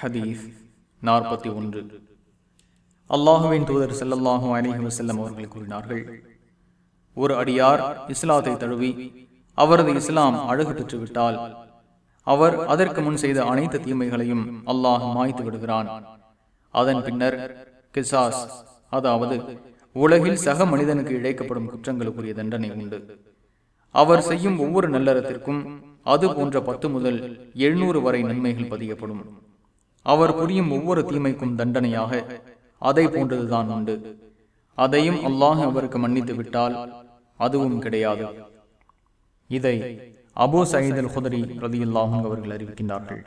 ஹதீஸ் நாற்பத்தி ஒன்று. அல்லாஹுவின் தூதர் ஸல்லல்லாஹு அலைஹி வசல்லம் அவர்கள் கூறினார்கள் ஒரு அடியார் இஸ்லாத்தை தழுவி அவரது இஸ்லாம் அழகு பெற்றுவிட்டால் அவர் அதற்கு முன் செய்த அனைத்து தீமைகளையும் அல்லாஹ் மாய்த்து விடுகிறான். அதன் பின்னர் கிசாஸ் அதாவது உலகில் சக மனிதனுக்கு இழைக்கப்படும் குற்றங்களுக்குரிய தண்டனை உண்டு. அவர் செய்யும் ஒவ்வொரு நல்லறத்திற்கும் அது போன்ற பத்து முதல் எழுநூறு வரை நன்மைகள் பதியப்படும். அவர் புரியும் ஒவ்வொரு தீமைக்கும் தண்டனையாக அதை போன்றதுதான் உண்டு. அதையும் அல்லாஹ் அவருக்கு மன்னித்து விட்டால் அதுவும் கிடையாது. இதை அபு சயீத் அல் ஹுதரி ரதியுல்லாஹும் அவர்கள் அறிவிக்கின்றார்கள்.